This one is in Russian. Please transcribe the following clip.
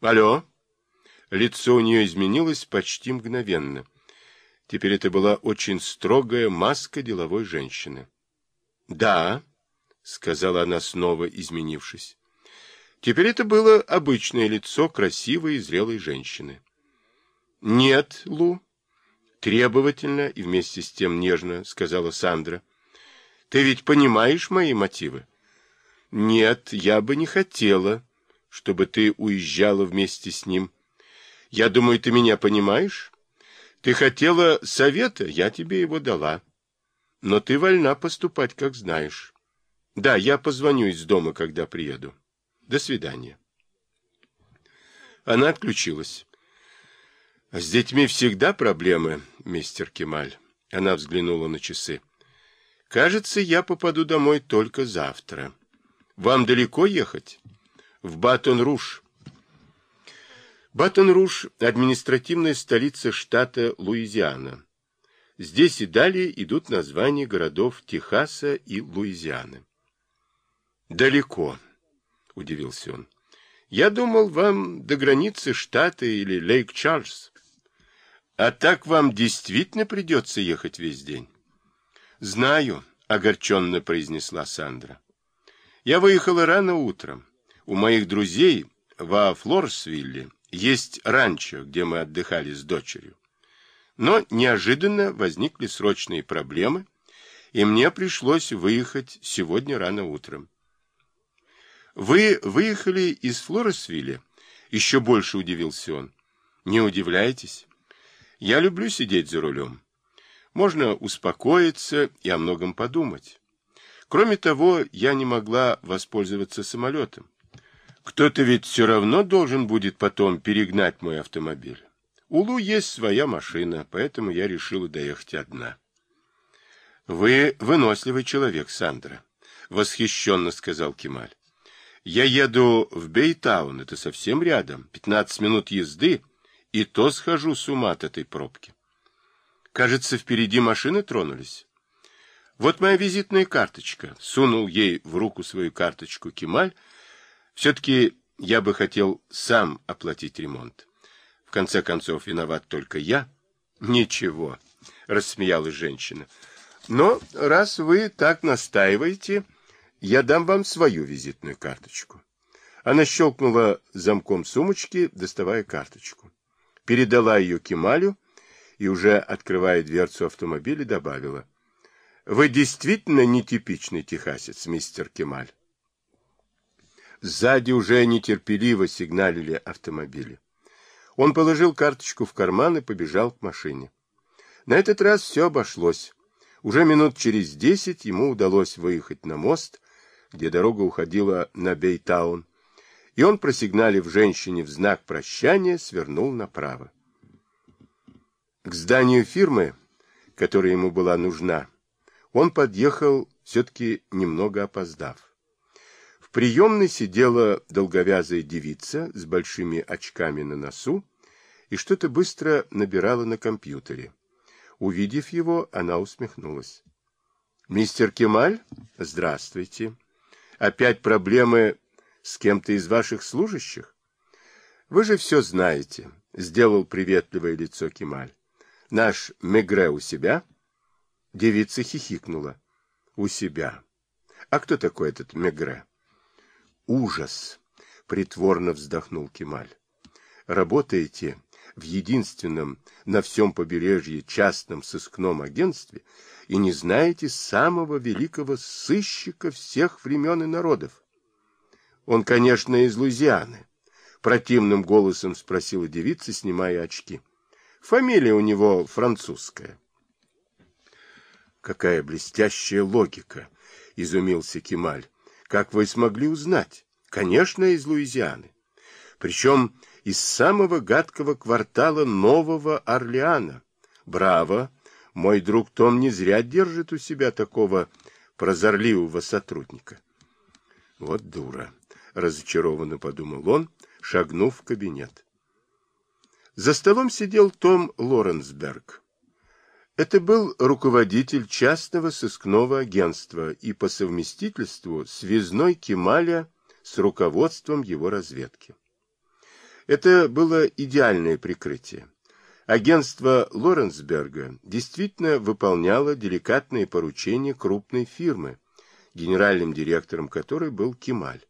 Алло. Лицо у нее изменилось почти мгновенно. Теперь это была очень строгая маска деловой женщины. Да, сказала она снова, изменившись. Теперь это было обычное лицо красивой и зрелой женщины. Нет, Лу, требовательно и вместе с тем нежно сказала Сандра. Ты ведь понимаешь мои мотивы? Нет, я бы не хотела, чтобы ты уезжала вместе с ним. Я думаю, ты меня понимаешь? Ты хотела совета, я тебе его дала. Но ты вольна поступать, как знаешь. Да, я позвоню из дома, когда приеду. До свидания. Она отключилась. С детьми всегда проблемы, мистер Кемаль. Она взглянула на часы. Кажется, я попаду домой только завтра. Вам далеко ехать? В Батон-Руж. Батон-Руж – административная столица штата Луизиана. Здесь и далее идут названия городов Техаса и Луизианы. «Далеко», – удивился он. «Я думал, вам до границы штата или Лейк-Чарльз. А так вам действительно придется ехать весь день?» «Знаю», — огорченно произнесла Сандра. «Я выехала рано утром. У моих друзей во Флорсвилле есть ранчо, где мы отдыхали с дочерью. Но неожиданно возникли срочные проблемы, и мне пришлось выехать сегодня рано утром. «Вы выехали из Флоресвилля?» Еще больше удивился он. «Не удивляйтесь. Я люблю сидеть за рулем. Можно успокоиться и о многом подумать. Кроме того, я не могла воспользоваться самолетом. Кто-то ведь все равно должен будет потом перегнать мой автомобиль. У Лу есть своя машина, поэтому я решила доехать одна. — Вы выносливый человек, Сандра, — восхищенно сказал Кемаль. Я еду в Бейтаун, это совсем рядом, 15 минут езды, и то схожу с ума от этой пробки. Кажется, впереди машины тронулись. Вот моя визитная карточка. Сунул ей в руку свою карточку Кемаль. Все-таки я бы хотел сам оплатить ремонт. В конце концов, виноват только я. Ничего, рассмеялась женщина. Но раз вы так настаиваете... Я дам вам свою визитную карточку. Она щелкнула замком сумочки, доставая карточку. Передала ее Кемалю и, уже открывая дверцу автомобиля, добавила. Вы действительно нетипичный техасец, мистер Кемаль. Сзади уже нетерпеливо сигналили автомобили. Он положил карточку в карман и побежал к машине. На этот раз все обошлось. Уже минут через десять ему удалось выехать на мост, где дорога уходила на Бейтаун, и он, просигналив женщине в знак прощания, свернул направо. К зданию фирмы, которая ему была нужна, он подъехал, все-таки немного опоздав. Приемной сидела долговязая девица с большими очками на носу и что-то быстро набирала на компьютере. Увидев его, она усмехнулась. — Мистер Кемаль, здравствуйте. Опять проблемы с кем-то из ваших служащих? Вы же все знаете, — сделал приветливое лицо Кемаль. Наш Мегре у себя? Девица хихикнула. У себя. А кто такой этот Мегре? Ужас, — притворно вздохнул Кемаль. Работаете в единственном на всем побережье частном сыскном агентстве и не знаете самого великого сыщика всех времен и народов. Он, конечно, из Луизианы. Противным голосом спросила девица, снимая очки. Фамилия у него французская. Какая блестящая логика, изумился Кемаль. Как вы смогли узнать? Конечно, из Луизианы. Причем из самого гадкого квартала Нового Орлеана. Браво! Мой друг Том не зря держит у себя такого прозорливого сотрудника. Вот дура, разочарованно подумал он, шагнув в кабинет. За столом сидел Том Лоренсберг. Это был руководитель частного сыскного агентства и по совместительству связной Кемаля с руководством его разведки. Это было идеальное прикрытие. Агентство Лоренсберга действительно выполняло деликатные поручения крупной фирмы, генеральным директором которой был Кемаль.